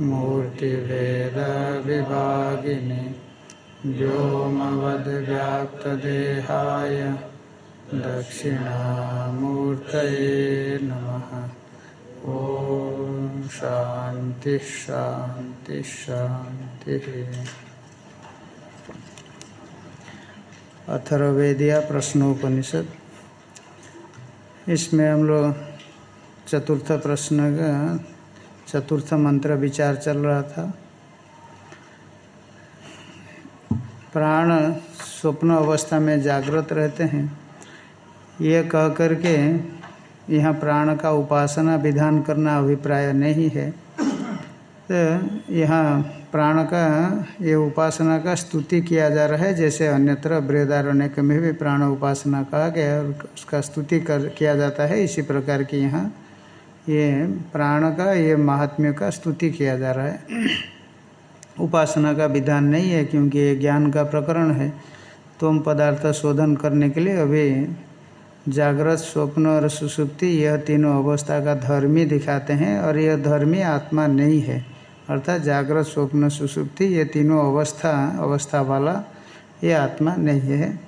मूर्तिभेदविभागिनि व्योमवद्व्याप्तदेहाय दक्षिणामूर्तये नमः। ॐ शांति शांति शांति अथर्वेदिया प्रश्नोपनिषद। इसमें हम लोग चतुर्थ प्रश्न का चतुर्थ मंत्र विचार चल रहा था। प्राण स्वप्न अवस्था में जागृत रहते हैं। ये कह करके यहाँ प्राण का उपासना विधान करना अभिप्राय नहीं है। तो यहाँ प्राण का, ये उपासना का स्तुति किया जा रहा है, जैसे अन्यत्र बृहदारण्य में भी प्राण उपासना कहा गया उसका स्तुति कर, किया जाता है। इसी प्रकार की यहाँ ये प्राण का, ये महात्म्य का स्तुति किया जा रहा है। उपासना का विधान नहीं है क्योंकि ये ज्ञान का प्रकरण है। तुम पदार्थ शोधन करने के लिए अभी जागृत, स्वप्न और सुसुप्ति, यह तीनों अवस्था का धर्मी दिखाते हैं और यह धर्मी आत्मा नहीं है। अर्थात जागृत, स्वप्न, सुसुप्ति, ये तीनों अवस्था अवस्था वाला ये आत्मा नहीं है।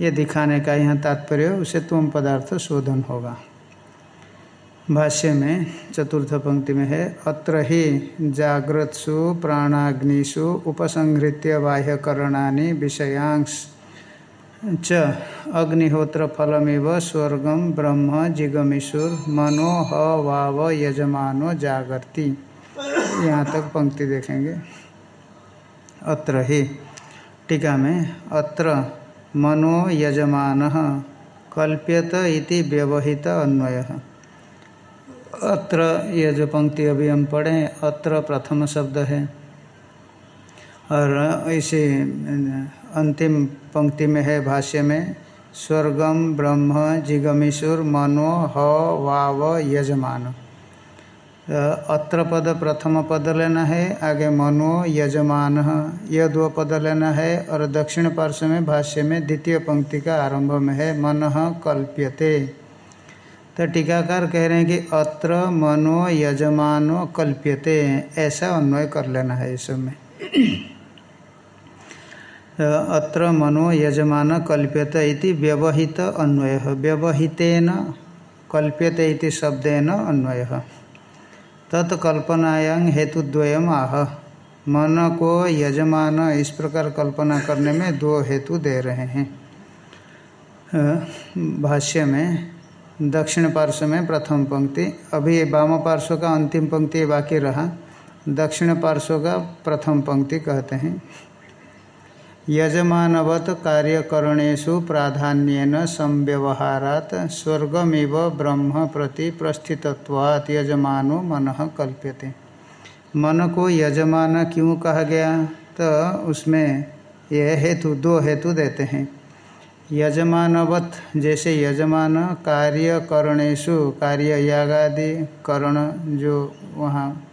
ये दिखाने का यहाँ तात्पर्य उसे तुम पदार्थ शोधन होगा। भाष्य में चतुर्थ पंक्ति में है, अत्र ही जागृत्सु प्राणाग्निषु उपसंहृत्य बाह्यकरणानि विषयांश च अग्निहोत्र फलमिव स्वर्गम ब्रह्म जिगमिशुर मनो वाव यजमानो जागर्ति। यहाँ तक पंक्ति देखेंगे। अत्र ही टीका में, अत्र मनो यजमान कल्प्यत इति व्यवहित अन्वय। अत्र, ये जो पंक्ति अभी हम पढ़े, अत्र प्रथम शब्द है। और इसी, अंतिम पंक्ति में है भाष्य में, स्वर्गम ब्रह्म जिगमीश्वर मनो ह वाव यजमान। अत्र पद प्रथम पद लेना है, आगे मनो यजमान। यह दो पद लेना है, और दक्षिण पार्श्व में भाष्य में द्वितीय पंक्ति का आरंभ में है, मन कल्प्यते। तो टीकाकार कह रहे हैं कि अत्र मनो यजमानो कल्प्यते। ऐसा अन्वय कर लेना है इस में अत्र मनो यजमान कल्प्यत इति व्यवहित अन्वय। व्यवहितेन, कल्प्यते इति शब्देन अन्वय। तत्कल्पनायां हेतुद्वयम आह। मन को यजमान इस प्रकार कल्पना करने में दो हेतु दे रहे हैं। भाष्य में दक्षिण पार्श्व में प्रथम पंक्ति। अभी वाम पार्श्व का अंतिम पंक्ति बाकी रहा। दक्षिण पार्श्व का प्रथम पंक्ति कहते हैं। यजमानवत कार्यकरणेशु प्राधान्यन संव्यवहारात स्वर्गमिव ब्रह्म प्रति प्रस्थितत्वात् यजमानो मन कल्प्यते। मन को यजमान क्यों कहा गया? तो उसमें यह हेतु, दो हेतु देते हैं। यजमानवत, जैसे यजमान कार्य करणेशु कार्य यागादि करण जो वहाँ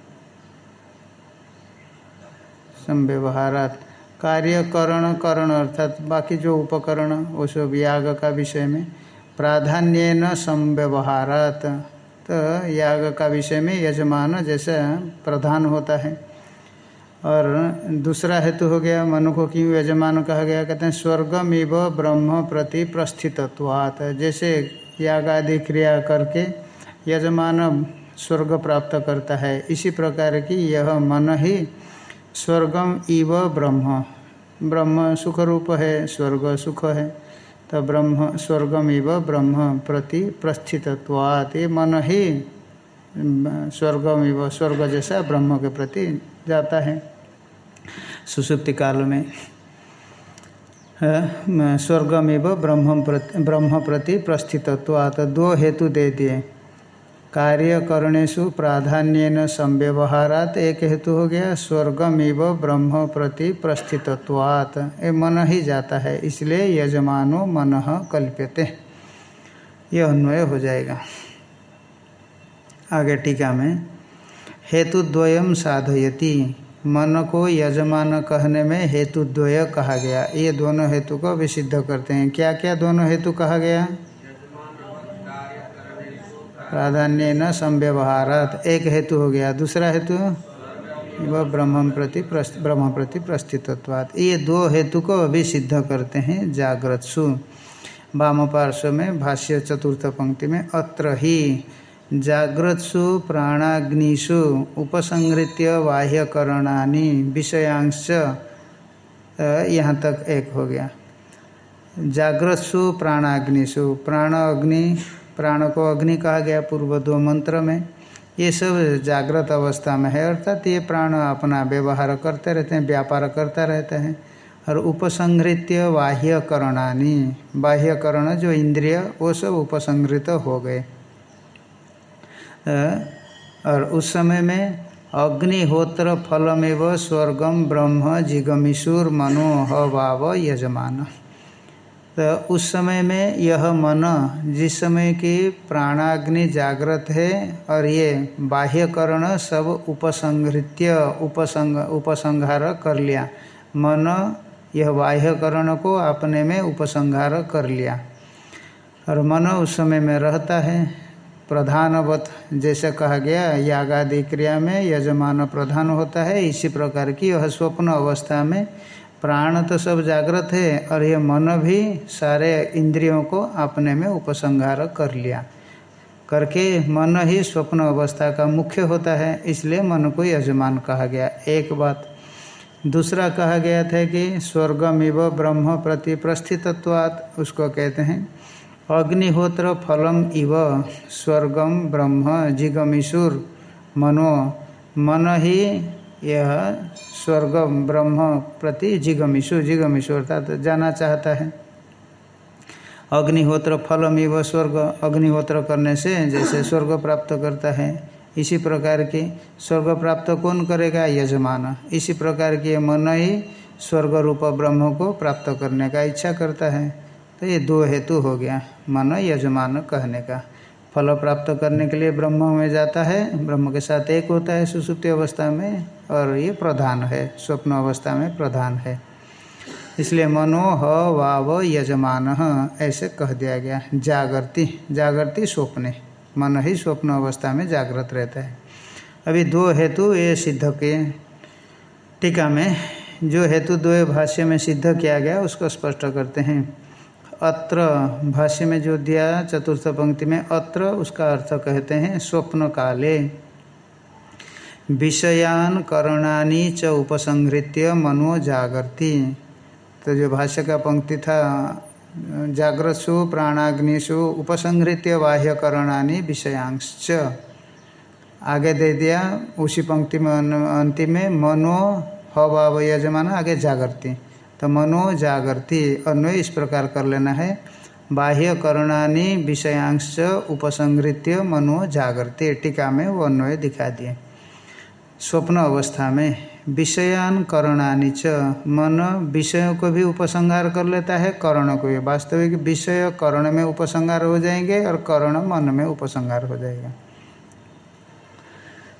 संव्यवहारात। कार्य करण करण अर्थात बाकी जो उपकरण, वो सब याग का विषय में। प्राधान्य न संव्यवहारात। तो याग का विषय में यजमान जैसे प्रधान होता है। और दूसरा हेतु हो गया मनु को क्यों यजमान कहा गया? कहते हैं स्वर्गम इव ब्रह्म प्रति प्रस्थितत्वात्। जैसे याग आदि क्रिया करके यजमान स्वर्ग प्राप्त करता है। इसी प्रकार की यह मन ही स्वर्गम इव ब्रह्म। ब्रह्म सुख रूप है, स्वर्ग सुख है। तो ब्रह्म स्वर्गम इव ब्रह्म प्रति प्रस्थितत्वात्। ये मन ही स्वर्गम इव स्वर्ग जैसा ब्रह्म के प्रति जाता है। सुसुप्ति काल में। स्वर्गमेव ब्रह्म प्रति ब्रह्म प्रति प्रस्थितत्वात्, दो हेतु दे दिए। कार्यकरणेशु प्राधान्य संव्यवहारात, एक हेतु हो गया, स्वर्गमेव ब्रह्म प्रति प्रस्थितत्वात्। ये मन ही जाता है, इसलिए यजमानो मन कल्प्यते। यह अन्वय हो जाएगा। आगे टीका में हेतुद्वयम साधयति। मन को यजमान कहने में हेतु द्वय कहा गया। ये दोनों हेतु को भी सिद्ध करते हैं। क्या क्या दोनों हेतु कहा गया? प्राधान्य न संव्यवहारात। एक हेतु हो गया। दूसरा हेतु? वह ब्रह्म प्रति ब्रह्म प्रति प्रस्थितत्वात्। ये दो हेतु को अभी सिद्ध करते हैं जागृतसु वाम पार्श्व में भाष्य चतुर्थ पंक्ति में अत्र ही जागृतसु प्राणाग्निषु उपसंहृत्य बाह्यकरणानि विषयांश यहाँ तक एक हो गया। जागृतसु प्राणाग्निषु प्राण अग्नि प्राण को अग्नि कहा गया पूर्व दो मंत्र में। ये सब जागृत अवस्था में है, अर्थात ये प्राण अपना व्यवहार करते रहते हैं, व्यापार करता रहता है। और उपसंहृत्य बाह्यकरणानी, बाह्यकरण जो इंद्रिय, वो सब उपसंहृत हो गए। और उस समय में अग्निहोत्र फलमेव स्वर्गम ब्रह्म जिगमिशुर मनो हवाव यजमान। तो उस समय में यह मन, जिस समय की प्राणाग्नि जागृत है, और ये बाह्यकरण सब उपसंहृत्य, उपसंग, उपसंहार कर लिया। मन, यह बाह्यकरण को अपने में उपसंहार कर लिया। और मन उस समय में रहता है। प्रधानवत जैसे कहा गया, यागादि क्रिया में यजमान प्रधान होता है। इसी प्रकार की यह स्वप्न अवस्था में प्राण तो सब जागृत है और यह मन भी सारे इंद्रियों को अपने में उपसंहार कर लिया। करके मन ही स्वप्न अवस्था का मुख्य होता है, इसलिए मन को यजमान कहा गया। एक बात, दूसरा कहा गया था कि स्वर्गमिव ब्रह्म प्रति प्रस्थितत्वात् उसको कहते हैं अग्निहोत्र फलम इव स्वर्गम ब्रह्म जिगमिशुर मनो। मन ही यह स्वर्ग ब्रह्म प्रति जिगमिशु जिगमिशु अर्थात जाना चाहता है। अग्निहोत्र फलम इव स्वर्ग। अग्निहोत्र करने से जैसे स्वर्ग प्राप्त करता है, इसी प्रकार के स्वर्ग प्राप्त कौन करेगा? यजमान। इसी प्रकार के मन ही स्वर्ग रूप ब्रह्म को प्राप्त करने का इच्छा करता है। तो ये दो हेतु हो गया, मन यजमान कहने का। फल प्राप्त करने के लिए ब्रह्म में जाता है, ब्रह्म के साथ एक होता है सुसुप्ति अवस्था में, और ये प्रधान है, स्वप्न अवस्था में प्रधान है। इसलिए मनो ह वाव यजमान, ऐसे कह दिया गया जागृति जागृति स्वप्ने, मन ही स्वप्न अवस्था में जागृत रहता है। अभी दो हेतु ये सिद्ध के टीका में, जो हेतु दो भाष्य में सिद्ध किया गया, उसको स्पष्ट करते हैं। अत्र भाष्य में जो दिया चतुर्थ पंक्ति में अत्र, उसका अर्थ कहते हैं स्वप्न काले विषयान करणानी च उपसंहृत्य मनो जागृति तो जो भाष्य का पंक्ति था जागृतसु प्राणाग्निशु उपसंहृत्य बाह्य करणानी विषयांश आगे दे दिया, उसी पंक्ति में, अंतिम में मनो हवा यजमान आगे जागृति तो मनो जागृति अन्वय इस प्रकार कर लेना है। बाह्य करणानी विषयांश उपसंहृत्य मनो जागृति टीका में वो अन्वय दिखा दिए। स्वप्न अवस्था में विषयान करणानी च मन विषयों को भी उपसंहार कर लेता है, करण को भी। वास्तविक विषय करण में उपसंहार हो जाएँगे और करण मन में उपसंहार हो जाएगा।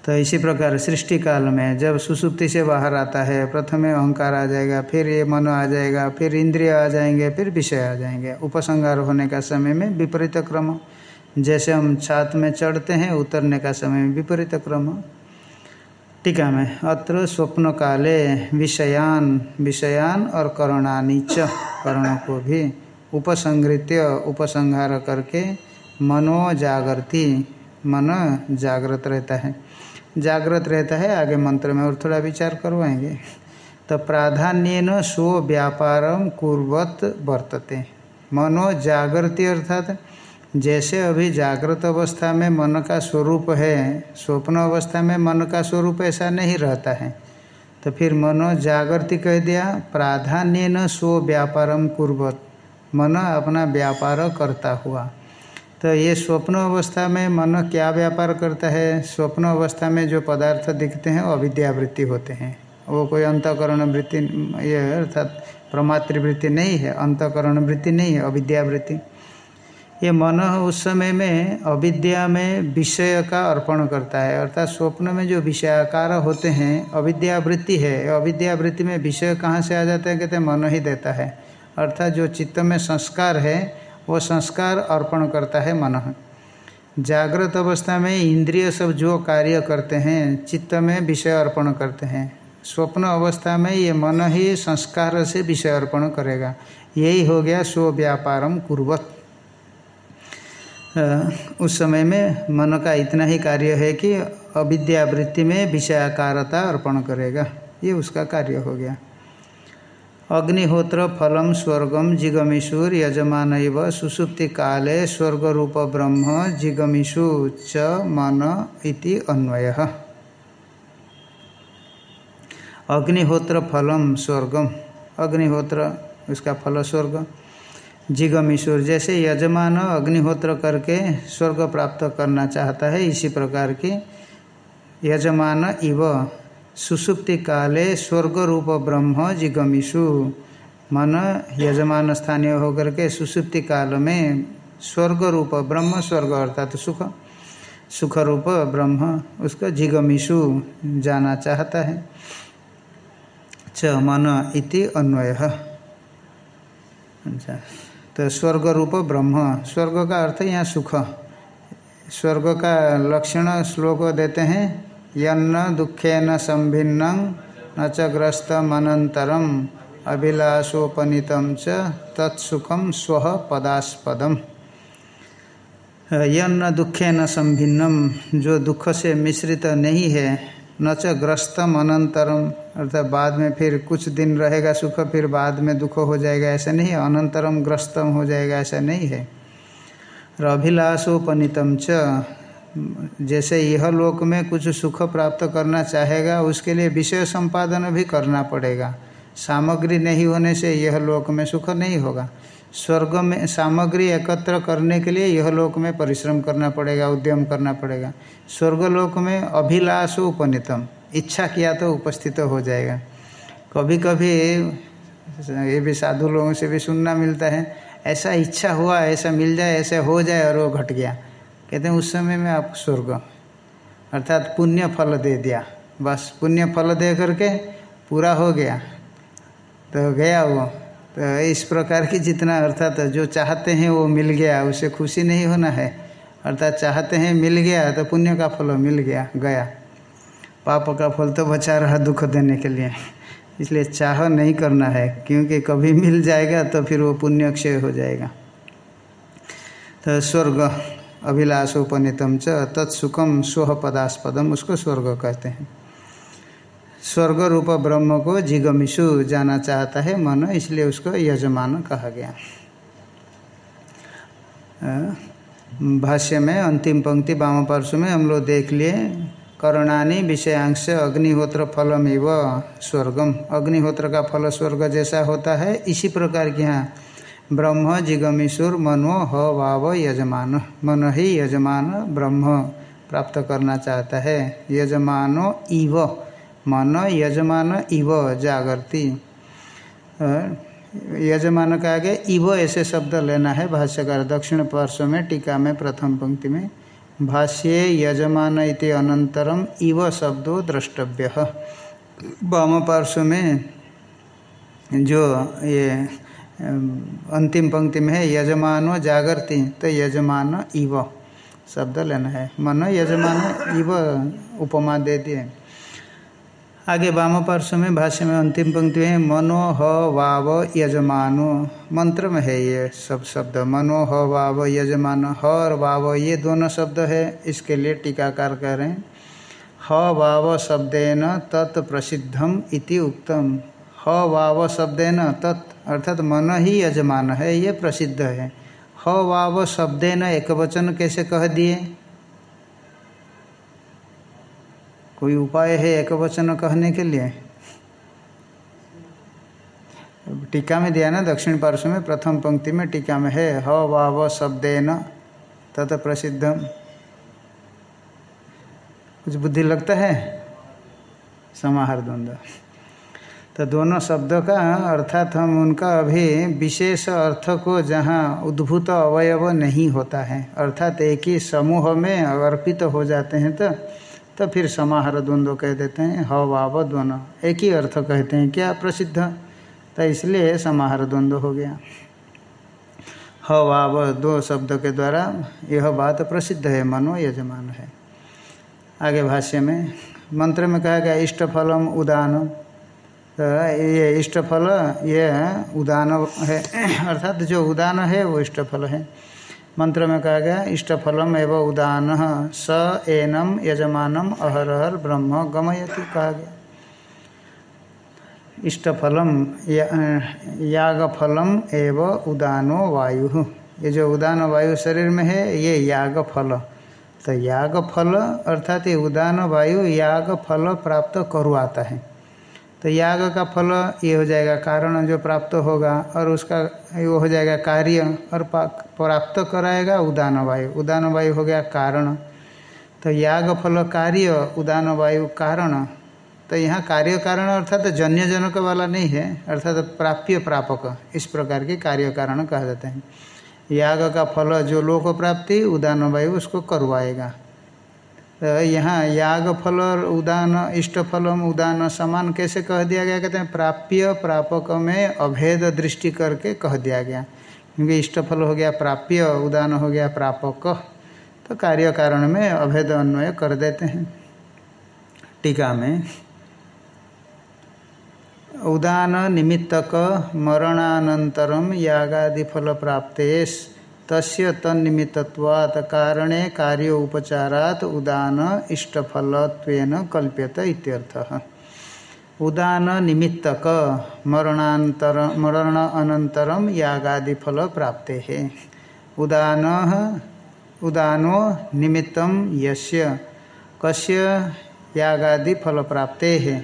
तो इसी प्रकार सृष्टि काल में जब सुसुप्ति से बाहर आता है, प्रथम अहंकार आ जाएगा, फिर ये मन आ जाएगा, फिर इंद्रिय आ जाएँगे, फिर विषय आ जाएँगे। उपसंहार होने का समय में विपरीत क्रम। जैसे हम छात में चढ़ते हैं, उतरने का समय में विपरीत क्रम। टीका में, अत्र स्वप्न काले विषयान विषयान और करणानी च। करणों को भी उपसंहृत्य, उपसंहार करके मनो जागृति, मन जागृत रहता है। जागृत रहता है, आगे मंत्र में और थोड़ा विचार करवाएँगे। तो प्राधान्य न स्व व्यापारम कुर्वत वर्तते। मनो जागृति अर्थात, जैसे अभी जागृत अवस्था में मन का स्वरूप है, स्वप्न अवस्था में मन का स्वरूप ऐसा नहीं रहता है। तो फिर मनो जागृति कह दिया प्राधान्य न स्व व्यापारम कुर्वत। मन अपना व्यापार करता हुआ। तो ये स्वप्न अवस्था में मन क्या व्यापार करता है? स्वप्न अवस्था में जो पदार्थ दिखते हैं अविद्यावृत्ति होते हैं। वो कोई अंतकरण वृत्ति, ये अर्थात प्रमातृवृत्ति नहीं है, अंतकरण वृत्ति नहीं है, अविद्यावृत्ति। ये मन उस समय में अविद्या में विषय का अर्पण करता है। अर्थात स्वप्न में जो विषयाकार होते हैं, अविद्यावृत्ति है। अविद्यावृत्ति में विषय कहाँ से आ जाता है? कहते हैं, मन ही देता है। अर्थात जो चित्त में संस्कार है वो संस्कार अर्पण करता है मन। जागृत अवस्था में इंद्रिय सब जो कार्य करते हैं, चित्त में विषय अर्पण करते हैं। स्वप्न अवस्था में ये मन ही संस्कार से विषय अर्पण करेगा। यही हो गया स्व व्यापारम कुर्वत उस समय में मन का इतना ही कार्य है कि अविद्यावृत्ति में विषयाकारता अर्पण करेगा। ये उसका कार्य हो गया। अग्निहोत्र, फलम, स्वर्गम, जिगमिषुर यजमान सुसुप्ति काले स्वर्ग रूप ब्रह्म, जिगमिषु च मन इति अन्वय। अग्निहोत्र, फलम, स्वर्गम। अग्निहोत्र, उसका फल स्वर्ग। जिगमिशुर जैसे यजमान अग्निहोत्र करके स्वर्ग प्राप्त करना चाहता है, इसी प्रकार की यजमान इव सुसुप्ति काले स्वर्ग रूप ब्रह्म जिगमिषु। मन यजमान स्थानीय होकर के सुसुप्ति काल में स्वर्ग रूप ब्रह्म स्वर्ग अर्थात तो सुख सुख रूप ब्रह्म उसका जिगमिषु जाना चाहता है। च मन इति अन्वय। अच्छा तो स्वर्ग रूप ब्रह्म, स्वर्ग का अर्थ यहाँ सुख। स्वर्ग का लक्षण श्लोक देते हैं यन्न दुखेन संभिन्न न च ग्रस्तमनंतरम अभिलाषोपनीत च तत्सुखम स्व पदास्पदम। यन्न दुखेन संभिन्नम जो दुख से मिश्रित नहीं है, न च ग्रस्तम अनंतरम अर्थात बाद में फिर कुछ दिन रहेगा सुख, फिर बाद में दुख हो जाएगा, ऐसा नहीं है। अनंतरम ग्रस्तम हो जाएगा, ऐसा नहीं है। और अभिलाषोपनीतम च जैसे यह लोक में कुछ सुख प्राप्त करना चाहेगा, उसके लिए विषय संपादन भी करना पड़ेगा। सामग्री नहीं होने से यह लोक में सुख नहीं होगा। स्वर्ग में सामग्री एकत्र करने के लिए यह लोक में परिश्रम करना पड़ेगा, उद्यम करना पड़ेगा। स्वर्गलोक में अभिलाष उपनीतम, इच्छा किया तो उपस्थित हो जाएगा। कभी कभी ये भी साधु लोगों से भी सुनना मिलता है, ऐसा इच्छा हुआ, ऐसा मिल जाए, ऐसा हो जाए और वो घट गया। कहते हैं, उस समय में आप स्वर्ग, अर्थात पुण्य फल दे दिया। बस पुण्य फल दे करके पूरा हो गया। तो गया वो। तो इस प्रकार की जितना, अर्थात जो चाहते हैं वो मिल गया, उसे खुशी नहीं होना है। अर्थात चाहते हैं मिल गया तो पुण्य का फल मिल गया गया। पाप का फल तो बचा रहा दुख देने के लिए। इसलिए चाह नहीं करना है, क्योंकि कभी मिल जाएगा तो फिर वो पुण्य क्षय हो जाएगा। तो स्वर्ग अभिलाषोपनीतम च तत्सुखम स्व पदास्पदम उसको स्वर्ग कहते हैं। स्वर्ग रूप ब्रह्म को जिगमिशु जाना चाहता है मन, इसलिए उसको यजमान कहा गया। भाष्य में, अंतिम पंक्ति वाम पार्श्व में हम लोग देख लिए, करणानी विषयांश अग्निहोत्र फलम इव स्वर्गम। अग्निहोत्र का फल स्वर्ग जैसा होता है, इसी प्रकार के यहाँ ब्रह्म जिगमीश्वर मनो ह वाव यजमान। मन ही यजमान ब्रह्म प्राप्त करना चाहता है। यजमानो इव। मन यजमान इव जागृति यजमान का आगे इव ऐसे शब्द लेना है भाष्यकार। दक्षिण पार्श्व में टीका में प्रथम पंक्ति में। भाष्ये यजमान इति अनंतरम इव शब्दों द्रष्टव्य। वाम पार्श्व में जो ये अंतिम पंक्ति में है, यजमान जागृति तो यजमान इव, शब्द लेना है। मन यजमान इव उपमा दे दिए। आगे वाम पार्श्व में भाष्य में अंतिम पंक्ति है, मनो ह वाव यजमानो। मंत्र में है ये सब शब्द, मनो ह वाव यजमान। ह और वाव, ये दोनों शब्द है, इसके लिए टीकाकार कह रहे हैं। ह वाव शब्देन तत्प्रसिद्धम इति उक्तम। ह वाव शब्देन तत् अर्थात मन ही यजमान है, ये प्रसिद्ध है। ह वाव शब्दे न एक वचन कैसे कह दिए? कोई उपाय है एक वचन कहने के लिए? टीका में दिया ना, दक्षिण पार्श्व में, प्रथम पंक्ति में टीका में है, ह वाव शब्दे न, तत् प्रसिद्धम। कुछ बुद्धि लगता है? समाहार द्वंद्व। तो दोनों शब्द का अर्थात हम उनका अभी विशेष अर्थ को जहाँ उद्भूत अवयव नहीं होता है, अर्थात एक ही समूह में अर्पित तो हो जाते हैं तो तो फिर समाहार द्वंद्व कह देते हैं ह वाव दोनों एक ही अर्थ कहते हैं, क्या प्रसिद्ध? तो इसलिए समाहार द्वंद्व हो गया। ह वाव दो शब्द के द्वारा यह बात प्रसिद्ध है, मनो यजमान है। आगे भाष्य में, मंत्र में कहा गया इष्ट फलम उदान तो ये इष्टफल ये उदान है। अर्थात जो उदान है वो इष्टफल है। मंत्र में कहा गया इष्ट फलम एवं उदान स एनम यजमानम अहरहर ब्रह्म गमयति कहा गया। इष्ट फलम या, याग एवं उदानो वायु। ये जो उदान वायु शरीर में है ये याग फल तो याग फल अर्थात ये उदान वायु याग फल प्राप्त करवाता है। तो याग का फल ये हो जाएगा, कारण जो प्राप्त होगा और उसका वो हो जाएगा कार्य और प्राप्त कराएगा उदान वायु उदान वायु हो गया कारण। तो याग फल कार्य उदान वायु कारण। तो यहाँ कार्य कारण अर्थात तो जन्य जनक वाला नहीं है, अर्थात तो प्राप्य प्रापक। इस प्रकार के कार्य कारण कहा जाते हैं। याग का फल जो लोक प्राप्ति उदान वायु उसको करवाएगा। तो यहाँ याग फल और उदान, इष्ट फलम, उदान समान कैसे कह दिया गया? कहते हैं, प्राप्य प्रापक में अभेद दृष्टि करके कह दिया गया। क्योंकि इष्ट फल हो गया प्राप्य, उदान हो गया प्रापक। तो कार्य कारण में अभेद अन्वय कर देते हैं। टीका में, उदान निमित्तक मरणानंतरम यागादि फल प्राप्तेश तस्य तन्निमित्तवात् कारणे कार्य उपचारात उदान इष्टफलत्वेन कल्प्यत इत्यर्थः। उदान निमित्तक मरणांतर मरण अनंतरम यागादि फल प्राप्ते। उदान, उदानो निमित्तम यस्य, कस्य यागादि फल प्राप्ते।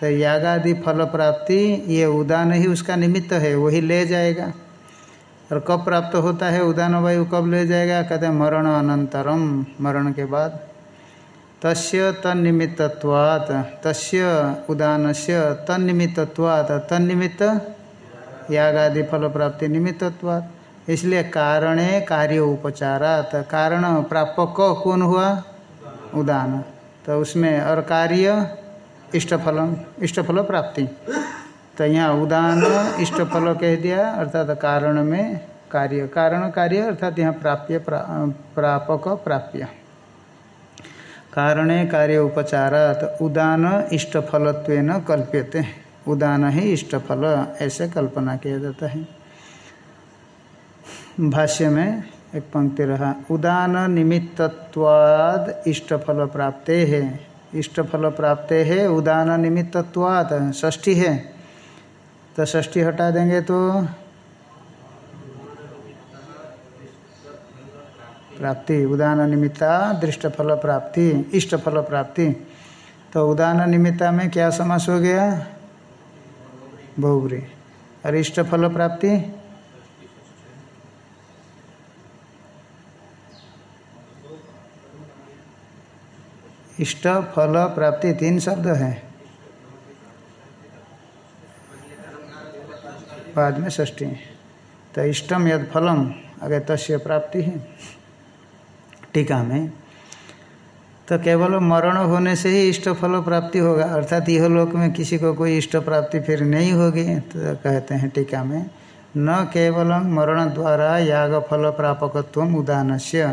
तो यागादि फल प्राप्ति, ये उदान ही उसका निमित्त है, वही ले जाएगा। और कब प्राप्त होता है? उदान वायु कब ले जाएगा? कहते हैं, मरण अनंतरम, मरण के बाद। तस्य तन्निमित्तवात तस्य उदान से तन्निमित्तवात तन्निमित्त यागादि फल प्राप्ति निमित्तवात इसलिए कारणे कार्य उपचारात कारण प्रापक कौन हुआ? उदान। तो उसमें और कार्य, इष्टफलम, इष्टफल प्राप्ति। तो यहाँ उदान इष्ट फल कह दिया अर्थात कारण में कार्य कारण कार्य अर्थात यहाँ प्राप्य प्रा, प्रापक प्राप्य। कारणे कार्य उपचारात उदान इष्ट फलत्व कल्प्यते। उदान ही इष्ट फल ऐसे कल्पना किया जाता है। भाष्य में एक पंक्ति रहा उदान निमित्तवाद इष्ट फल प्राप्ते है। इष्ट फल प्राप्ते है उदान निमित्तवाद ष्ठी है। तो ष्ठी हटा देंगे तो प्राप्ति उदान निमित्ता, दृष्ट फल प्राप्ति, इष्ट फल प्राप्ति। तो उदान निमित्ता में क्या समास हो गया? बहुग्री और इष्ट फल प्राप्ति? इष्ट फल प्राप्ति, तीन शब्द है। बाद में ष्ठी तो इष्टम यद फलम अगर तस्य प्राप्ति। है टीका में। तो केवल मरण होने से ही इष्ट फल प्राप्ति होगा, अर्थात यह लोक में किसी को कोई इष्ट प्राप्ति फिर नहीं होगी तो कहते हैं टीका में। न केवल मरण द्वारा याग फल प्रापकत्व उदान से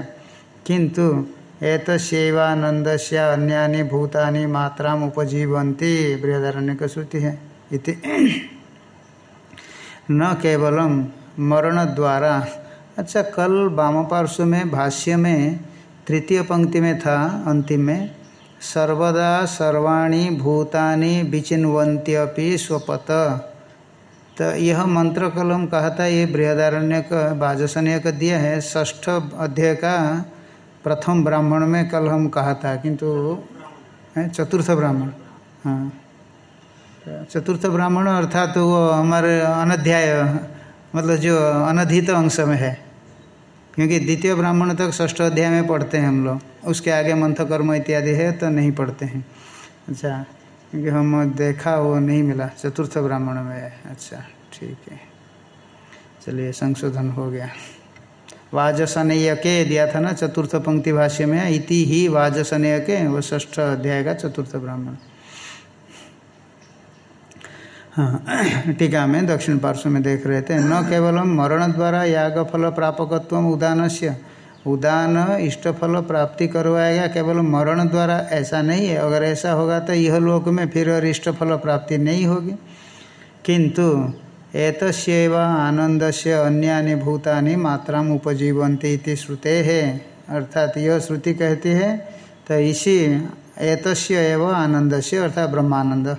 किंतु एत सेवानंद से अन्यानी भूतानी मात्रा उपजीवंती बृहदारण्य श्रुति है इति। न केवलम मरण द्वारा अच्छा कल वाम पार्श्व में, भाष्य में, तृतीय पंक्ति में था, अंतिम में, सर्वदा सर्वाणी भूतानि विचिन्वंत्यपि स्वपत। तो यह मंत्र कल हम कहा था, ये बृहदारण्य का बाजसनीय का दिया है ष्ठ अध्याय का प्रथम ब्राह्मण में कल हम कहा था, किंतु चतुर्थ ब्राह्मण हाँ। चतुर्थ ब्राह्मण अर्थात तो वो हमारे अनध्याय मतलब जो अनधित अंश में है। क्योंकि द्वितीय ब्राह्मण तक षष्ठ अध्याय में पढ़ते हैं हम लोग। उसके आगे मंथ कर्म इत्यादि है तो नहीं पढ़ते हैं। अच्छा क्योंकि हम देखा वो नहीं मिला। चतुर्थ ब्राह्मण में अच्छा ठीक है। चलिए, संशोधन हो गया। वाजसनेय के दिया था ना चतुर्थ पंक्ति भाष्य में? इति ही वाजसनेय के वो ष्ठ अध्याय का चतुर्थ ब्राह्मण। हाँ टीका में, दक्षिण पार्श्व में देख रहे थे। न केवलम मरण द्वारा याग फल प्रापकत्व उदान से उदान इष्टफल प्राप्ति करवाएगा केवल मरण द्वारा ऐसा नहीं है। अगर ऐसा होगा तो यह लोक में फिर और इष्टफल प्राप्ति नहीं होगी। किंतु एतस्व आनंद से अन्यानि भूतानि मात्रा उपजीवंती श्रुते है। अर्थात यह श्रुति कहती है तो इसी एवं आनंद से अर्थात ब्रह्मानंद।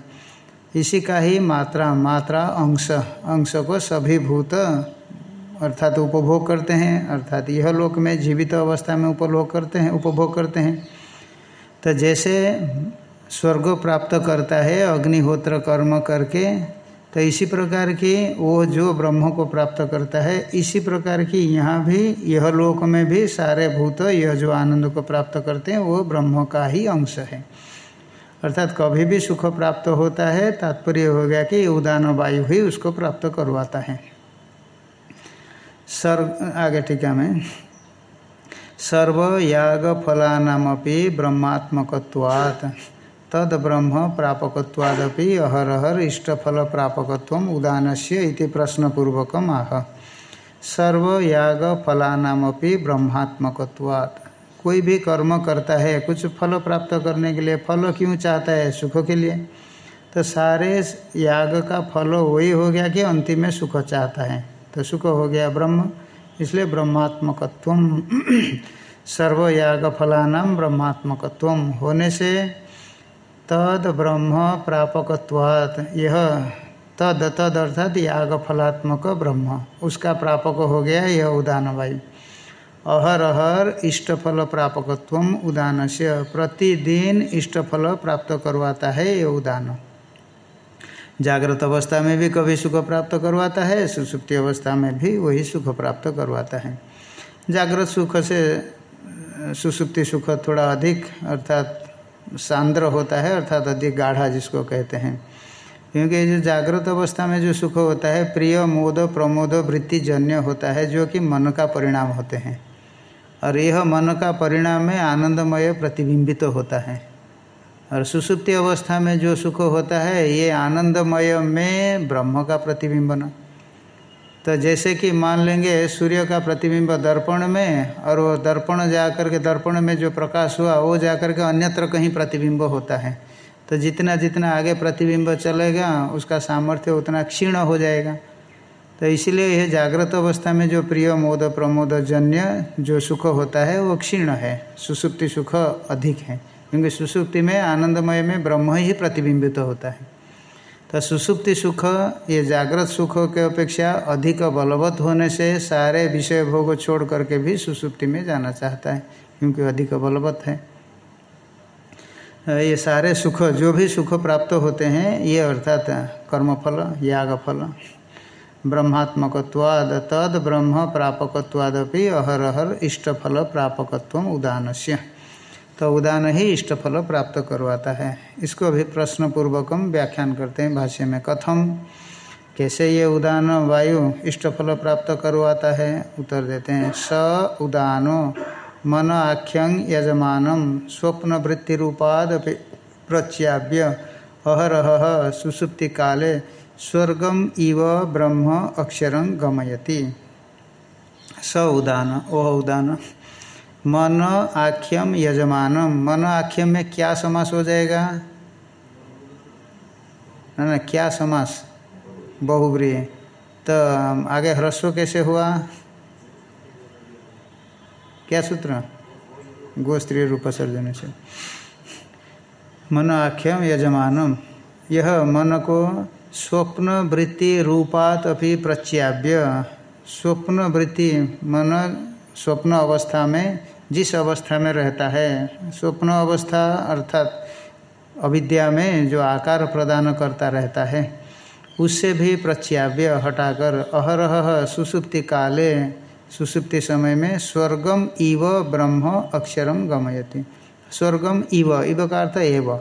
इसी का ही मात्रा मात्रा अंश अंश को सभी भूत अर्थात उपभोग करते हैं, अर्थात यह लोक में जीवित अवस्था में उपभोग करते हैं, उपभोग करते हैं। तो जैसे स्वर्ग प्राप्त करता है, अग्निहोत्र कर्म करके तो इसी प्रकार की वो जो ब्रह्म को प्राप्त करता है, इसी प्रकार की यहाँ भी, यह लोक में भी सारे भूत, यह जो आनंद को प्राप्त करते हैं, वो ब्रह्म का ही अंश है। अर्थात कभी भी सुख प्राप्त होता है, तात्पर्य हो गया कि उदान वायु ही उसको प्राप्त करवाता है। सर्व, आगे टीका में सर्व याग फलानामपि ब्रह्मात्मकवात् तद ब्रह्म प्रापकवादपि अहरहर इष्टफल प्रापकत्व उदान से प्रश्नपूर्वक आह। सर्व याग ब्रह्मात्मकवात् कोई भी कर्म करता है, कुछ फल प्राप्त करने के लिए फल क्यों चाहता है? सुख के लिए। तो सारे याग का फल वही हो गया कि अंतिम में सुख चाहता है। तो सुख हो गया ब्रह्म, इसलिए ब्रह्मात्मकत्व सर्व याग फलानाम ब्रह्मात्मकत्व होने से तद ब्रह्म प्रापकत्वात्। यह तद तद अर्थात याग फलात्मक ब्रह्म। उसका प्रापक हो गया यह उदान वायु अहरहर इष्टफल प्रापकत्व उदान से प्रतिदिन इष्टफल प्राप्त करवाता है ये उदान। जागृत अवस्था में भी कभी सुख प्राप्त करवाता है, सुसुप्ति अवस्था में भी वही सुख प्राप्त करवाता है। जागृत सुख से, सुसुप्ति सुख थोड़ा अधिक, अर्थात सांद्र होता है, अर्थात अधिक गाढ़ा जिसको कहते हैं। क्योंकि जो जागृत अवस्था में जो सुख होता है, प्रिय, मोद, प्रमोद वृत्ति जन्य होता है, जो कि मन का परिणाम होते हैं। और यह मन का परिणाम में आनंदमय प्रतिबिंबित तो होता है। और सुसुप्ति अवस्था में जो सुख होता है, ये आनंदमय में ब्रह्म का प्रतिबिंबन। तो जैसे कि मान लेंगे, सूर्य का प्रतिबिंब दर्पण में, और वो दर्पण जा कर के, दर्पण में जो प्रकाश हुआ, वो जा कर के अन्यत्र कहीं प्रतिबिंब होता है। तो जितना जितना आगे प्रतिबिंब चलेगा, उसका सामर्थ्य उतना क्षीण हो जाएगा। तो इसलिए यह जागृत अवस्था में जो प्रिय, मोद, प्रमोद, जन्य जो सुख होता है, वो क्षीण है। सुसुप्ति सुख अधिक है। क्योंकि सुसुप्ति में, आनंदमय में, ब्रह्म ही प्रतिबिंबित तो होता है। तो सुसुप्ति सुख, ये जागृत सुख के अपेक्षा अधिक बलवत् होने से सारे विषय भोग छोड़ करके भी सुसुप्ति में जाना चाहता है, क्योंकि अधिक बलवत् है। ये सारे सुख, जो भी सुख प्राप्त होते हैं, ये अर्थात कर्मफल याग फल ब्रह्मात्मकवाद तद ब्रह्म प्रापकवादपि अहरहर इष्टफल प्रापकत्व उदान से तो उदान ही इष्टफल प्राप्त करवाता है। इसको भी प्रश्न पूर्वकम व्याख्यान करते हैं भाष्य में। कथम? कैसे ये उदान वायु इष्टफल प्राप्त करवाता है? उत्तर देते हैं। स उदानो मन आख्यं यजमानम स्वप्न वृत्ति रूपाद प्रच्याव्य अहरह सुसुप्ति काले स्वर्गम इव ब्रह्म अक्षरं गमयति। स उदान ओह उदान। मन आख्यम यजमान। मन आख्यम में क्या समास हो जाएगा? ना ना, क्या समास? बहुब्रीय तो आगे ह्रस्व कैसे हुआ? क्या सूत्र? गोस्त्रीय रूप सर्जन से। मन आख्यम यजमानम यह मन को स्वप्न वृत्ति रूपात अभी प्रच्याव्य। स्वप्न वृत्ति मन स्वप्न अवस्था में जिस अवस्था में रहता है, स्वप्न अवस्था अर्थात अविद्या में जो आकार प्रदान करता रहता है, उससे भी प्रच्याव्य हटाकर अहरह सुसुप्ति काले, सुसुप्ति समय में स्वर्गम इव ब्रह्म अक्षरम गमयति। स्वर्गम इव इव का अर्थ एव।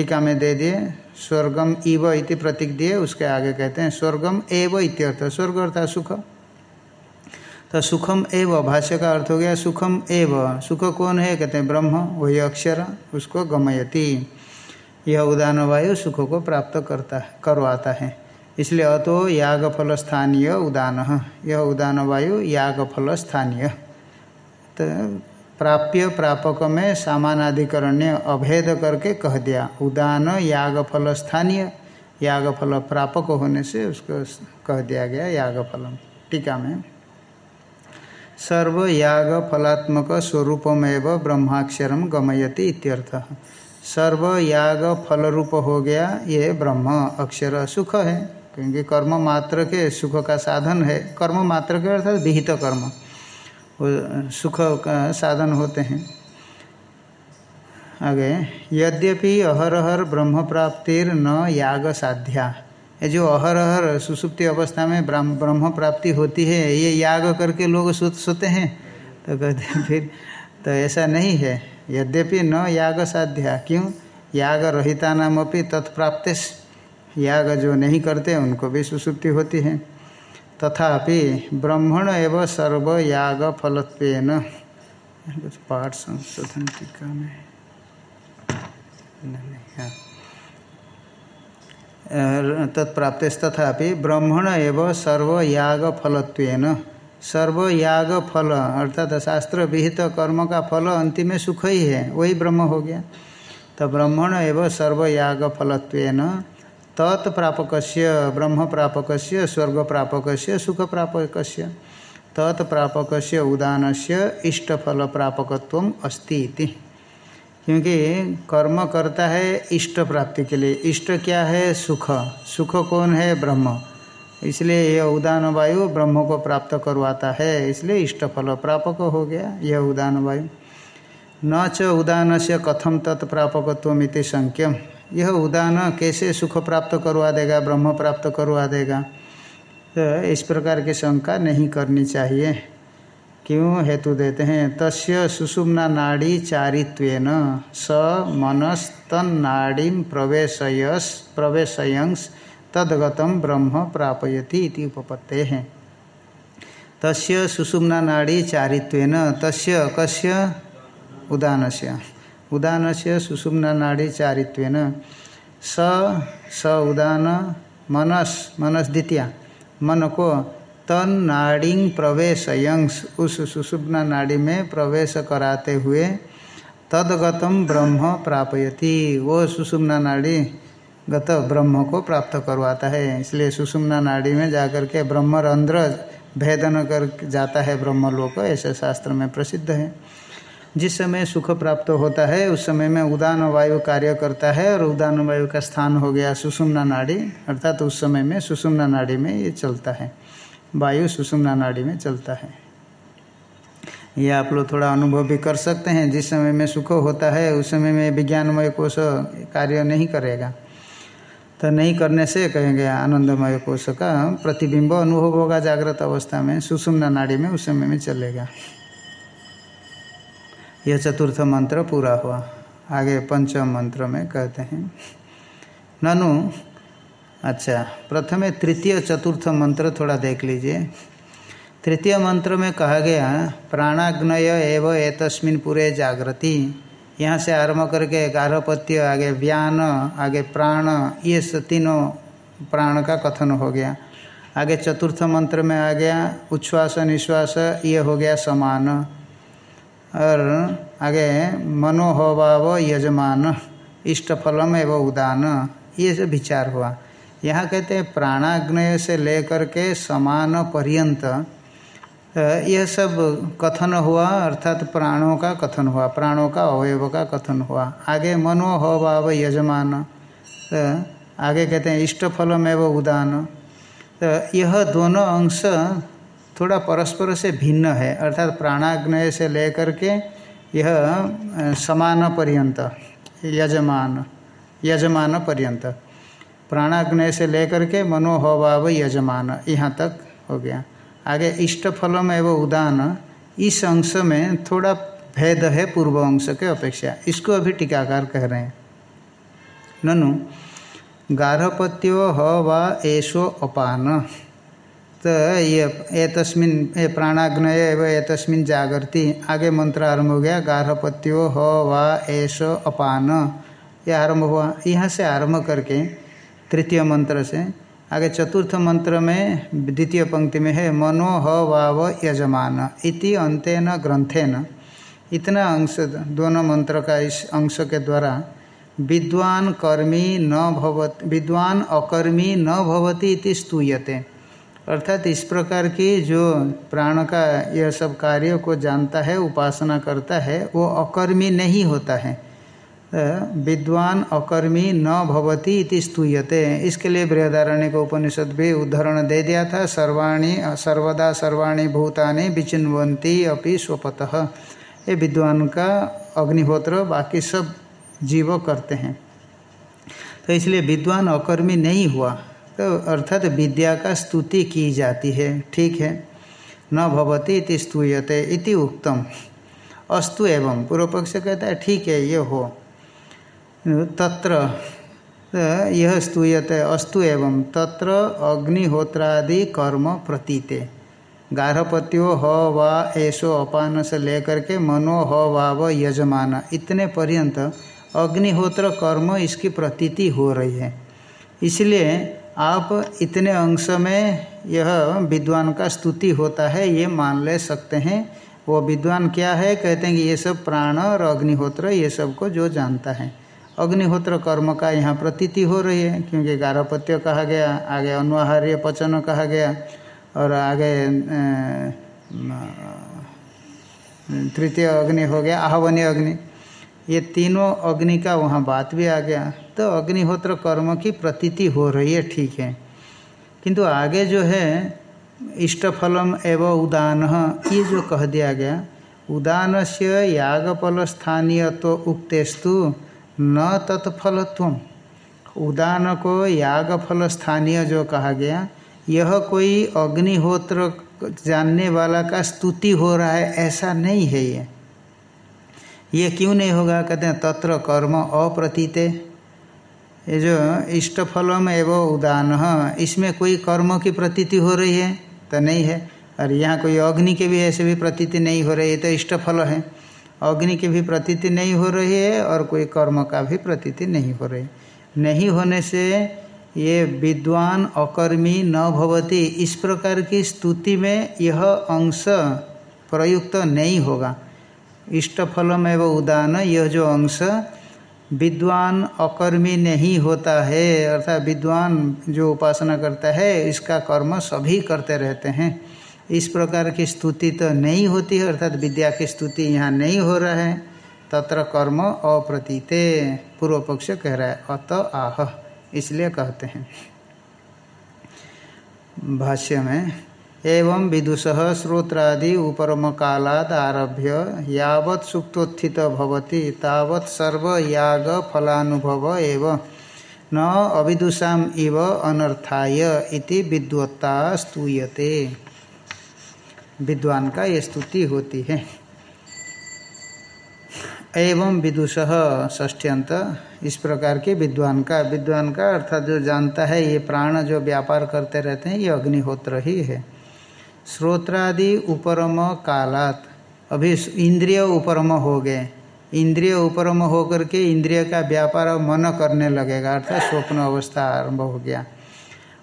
टीका में दे दिए, स्वर्गम इव इति प्रतीक दिए, उसके आगे कहते हैं, स्वर्गम एव इत्यर्थ स्वर्ग अर्थात सुख। तो सुखम एव, भाष्य का अर्थ हो गया, सुखम एव। सुख कौन है? कहते हैं, ब्रह्म, वही अक्षर, उसको गमयति। यह उदान वायु सुख को प्राप्त करता है, करवाता है। इसलिए अतो याग फल स्थानीय उदान। यह उदान वायु याग फल स्थानीय तो प्राप्य प्रापक में सामानाधिकरण्य अभेद करके कह दिया। उदान याग फल स्थानीय याग फल प्रापक होने से उसको कह दिया गया याग फलम टीका में। सर्व याग फलात्मक स्वरूपमेव ब्रह्माक्षरम गमयति इत्यर्थ। सर्व याग फल रूप हो गया, ये ब्रह्म, अक्षर सुख है। क्योंकि कर्म मात्र के सुख का साधन है। कर्म मात्र के अर्थात विहित कर्म। सुख का साधन होते हैं। आगे, यद्यपि अहरहर ब्रह्म प्राप्तिर न याग साध्या। ये जो अहरहर सुसुप्ति अवस्था में ब्रह्म प्राप्ति होती है, ये याग करके लोग सोते हैं। तो कहते हैं फिर तो ऐसा नहीं है। यद्यपि न याग साध्या, क्यों? याग रहिता नाम अपनी तत्प्राप्त याग जो नहीं करते, उनको भी सुसुप्ति होती है। तथापि ब्रह्मण एवं सर्व याग फलत्वेन कुछ पाठ संशोधन टीका में तत्प्राप्त तथापि ब्रह्मण एवं सर्व याग फलत्वेन फल अर्थात शास्त्र विहित कर्म का फल अंतिम सुख ही है, वही ब्रह्म हो गया। तो ब्रह्मण एवं सर्व याग फलत्वेन तत्प्रापक ब्रह्म प्रापक स्वर्ग प्रापक सुख प्रापक तत्प्रापक उदान से इष्टफल प्रापकत्व अस्ति क्योंकि कर्म करता है इष्ट प्राप्ति के लिए। इष्ट क्या है? सुख। सुख कौन है? ब्रह्म। इसलिए यह उदान वायु ब्रह्म को प्राप्त करवाता है। इसलिए इष्ट फल प्रापक हो गया यह उदान वायु। न च उदान से कथम तत्प्रापकत्वमिति संख्यम यह उदान कैसे सुख प्राप्त करवा देगा, ब्रह्म प्राप्त करवा देगा। तो इस प्रकार की शंका नहीं करनी चाहिए। क्यों हेतु देते हैं? तस्य सुषुम्ना नाड़ी चारित्वेन, स मनस्तन नाड़ी प्रवेशयस, प्रवेशयंस, तदगतम ब्रह्म प्रापयति इति उपपत्ते हैं। तस्य सुषुम्ना नाड़ी चारित्वेन, तस्य कस्य? उदानस्य उदानस्य सुषुम्ना नाड़ी चारित्वेन स स उदान, मनस मनस द्वितीय मन को तन नाड़ी प्रवेशयंस। उस सुषुम्ना नाड़ी में प्रवेश कराते हुए तदगतम ब्रह्म प्रापयति। वो सुषुम्ना नाड़ी गत ब्रह्म को प्राप्त करवाता है। इसलिए सुषुम्ना नाड़ी में जाकर के ब्रह्म रंध्र भेदन कर जाता है ब्रह्म लोक ऐसे शास्त्र में प्रसिद्ध है। जिस समय सुख प्राप्त होता है, उस समय में उदान वायु कार्य करता है और उदान वायु का स्थान हो गया सुषुम्ना नाड़ी, अर्थात तो उस समय में सुषुम्ना नाड़ी में ये चलता है। वायु सुषुम्ना नाड़ी में चलता है। ये आप लोग थोड़ा अनुभव भी कर सकते हैं। जिस समय में सुख होता है, उस समय में विज्ञानमय कोष कार्य नहीं करेगा। तो नहीं करने से कहेंगे आनंदमय कोश का प्रतिबिंब अनुभव होगा जागृत अवस्था में, सुषुम्ना नाड़ी में उस समय में चलेगा। यह चतुर्थ मंत्र पूरा हुआ। आगे पंचम मंत्र में कहते हैं, ननु अच्छा प्रथमे तृतीय चतुर्थ मंत्र थोड़ा देख लीजिए। तृतीय मंत्र में कहा गया, प्राणाग्नय एवं एतस्मिन पूरे जागृति। यहाँ से आरंभ करके गार्हपत्य आगे व्यान, आगे प्राण, ये तीनों प्राण का कथन हो गया। आगे चतुर्थ मंत्र में आ गया, उच्छ्वास, निश्वास, ये हो गया समान। और आगे मनोहोभाव यजमान, इष्टफलम एवं उदान, ये सब विचार हुआ। यहाँ कहते हैं, प्राणाग्नय से लेकर के समान पर्यंत यह सब कथन हुआ, अर्थात प्राणों का कथन हुआ, प्राणों का अवयव का कथन हुआ। आगे मनोहभाव यजमान आगे कहते हैं इष्ट फलम एवं उदान। तो यह दोनों अंश थोड़ा परस्पर से भिन्न है, अर्थात प्राणाग्नय से लेकर के यह समान पर्यंत, यजमान यजमान पर्यंत। प्राणाग्नय से लेकर के मनोहभाव यजमान, यहाँ तक हो गया। आगे इष्ट फलम एवं उदान, इस अंश में थोड़ा भेद है पूर्व अंश के अपेक्षा। इसको अभी टीकाकार कह रहे हैं। ननु, गार्हपत्यो ह वा एशो अपान। तो ये, एतस्मिन, ये प्राणाग्नय एवं एतस्मिन जागृति आगे मंत्र आरंभ हो गया, गार्हपत्यो ह, वा एशो अपान। ये आरंभ हुआ। यहाँ से आरंभ करके तृतीय मंत्र से, आगे चतुर्थ मंत्र में, द्वितीय पंक्ति में है, मनो ह वाव यजमान। इति अंतेन ग्रंथेन। इतना अंश, दोनों मंत्र का इस अंश के द्वारा, विद्वान कर्मी न भवत, विद्वान अकर्मी न भवती इति स्तूयते। अर्थात इस प्रकार की जो प्राण का यह सब कार्यों को जानता है, उपासना करता है, वो अकर्मी नहीं होता है। विद्वान अकर्मी न भवती इति स्तूयते। इसके लिए बृहदारण्य को उपनिषद भी उदाहरण दे दिया था। सर्वाणी, सर्वदा सर्वाणी भूतानि विचिन्वंती अपि स्वपतः। ये विद्वान का अग्निहोत्र, बाकी सब जीव करते हैं। तो इसलिए विद्वान अकर्मी नहीं हुआ। तो अर्थात विद्या का स्तुति की जाती है। ठीक है? न भवती इति स्तूयते इति उक्तम। अस्तु एवं। पूर्व पक्ष कहता है, ठीक है, ये हो। तत्र तो यह स्तूयते, अस्तु एवं। तत्र अग्निहोत्रादि कर्म प्रतीते। गार्हपत्यो ह, वा ऐसो अपान से लेकर के मनो ह, वा, व, यजमान। इतने पर्यंत अग्निहोत्र कर्म इसकी प्रतीति हो रही है। इसलिए आप इतने अंश में यह विद्वान का स्तुति होता है, ये मान ले सकते हैं। वो विद्वान क्या है? कहते हैं कि ये सब प्राण और अग्निहोत्र, ये सबको जो जानता है। अग्निहोत्र कर्म का यहाँ प्रतीति हो रही है, क्योंकि गारहपत्य कहा गया, आगे अनुहार्य पचन कहा गया, और आगे तृतीय अग्नि हो गया आहवनी अग्नि। ये तीनों अग्नि का वहाँ बात भी आ गया। तो अग्निहोत्र कर्म की प्रतीति हो रही है, ठीक है। किंतु आगे जो है, इष्टफलम एवं उदान, ये जो कह दिया गया उदान से यागफल स्थानीय तो उक्तेस्तु न तत्फलत्व उदान को यागफल स्थानीय जो कहा गया, यह कोई अग्निहोत्र जानने वाला का स्तुति हो रहा है, ऐसा नहीं है ये। ये क्यों नहीं होगा? कहते हैं, तत्र कर्म अप्रतीते। ये जो इष्टफलम एवं उदान, इसमें कोई कर्म की प्रतीति हो रही है? तो नहीं है। और यहाँ कोई अग्नि के भी ऐसे भी प्रतीति नहीं हो रही है तो इष्टफल है। अग्नि की भी प्रतीति नहीं हो रही है और कोई कर्म का भी प्रतीति नहीं हो रही। नहीं होने से ये विद्वान अकर्मी न भवती, इस प्रकार की स्तुति में यह अंश प्रयुक्त नहीं होगा। इष्टफलम एवं उदान, यह जो अंश विद्वान अकर्मी नहीं होता है, अर्थात विद्वान जो उपासना करता है, इसका कर्म सभी करते रहते हैं। इस प्रकार की स्तुति तो नहीं होती है, अर्थात विद्या की स्तुति यहाँ नहीं हो रहा है। तत्र कर्म अप्रतीते, पूर्व पक्ष कह रहा है, अत आह, इसलिए कहते हैं। भाष्य में एवं विदुष श्रोत्रादि उपरम कालाद आरभ्य यावत् सुप्तोत्थित भवति, तावत् सर्वयाग फलानुभव एव। न अविदुषा इव अनर्थाय इति विद्वत्ता स्तूयते। विद्वान का ये स्तुति होती है। एवं विदुष ष्ठ्यंत इस प्रकार के विद्वान का विद्वान का अर्थात जो जानता है, ये प्राण जो व्यापार करते रहते हैं, ये अग्निहोत्र ही है। श्रोत्रादि उपरम कालात। अभी इंद्रिय उपरम हो गए। इंद्रिय उपरम होकर के इंद्रिय का व्यापार मन करने लगेगा, अर्थात स्वप्न अवस्था आरंभ हो गया।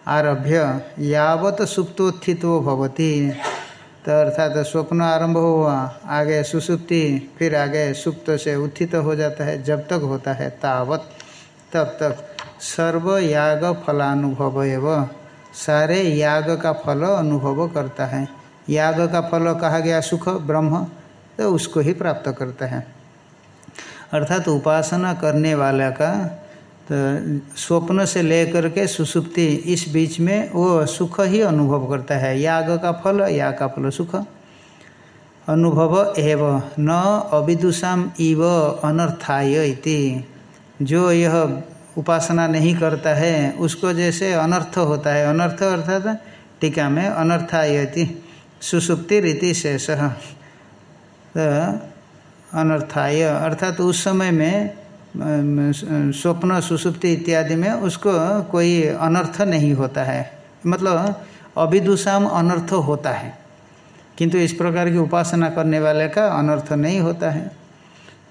आरभ्य, यावत सुप्तोत्थित भवती। तो अर्थात स्वप्न आरंभ हुआ, आगे सुसुप्ति, फिर आगे सुप्त से उत्थित हो जाता है, जब तक होता है तावत, तब तक। सर्व याग फलानुभव एवं। सारे याग का फल अनुभव करता है। याग का फल कहा गया सुख, ब्रह्म तो उसको ही प्राप्त करता है। अर्थात तो उपासना करने वाला का तो स्वप्न से लेकर के सुसुप्ति, इस बीच में वो सुख ही अनुभव करता है। याग का फल याग का फल सुख। अनुभव एव न अविदुषाम इव अनर्थाय इति। जो यह उपासना नहीं करता है, उसको जैसे अनर्थ होता है। अनर्थ अर्थात टीका में अनर्थायति सुसुप्ति रीति शेष। तो अनर्थाय, अर्थात उस समय में स्वप्न, सुसुप्ति इत्यादि में उसको कोई अनर्थ नहीं होता है। मतलब अभिदुषाम अनर्थ होता है। किंतु इस प्रकार की उपासना करने वाले का अनर्थ नहीं होता है।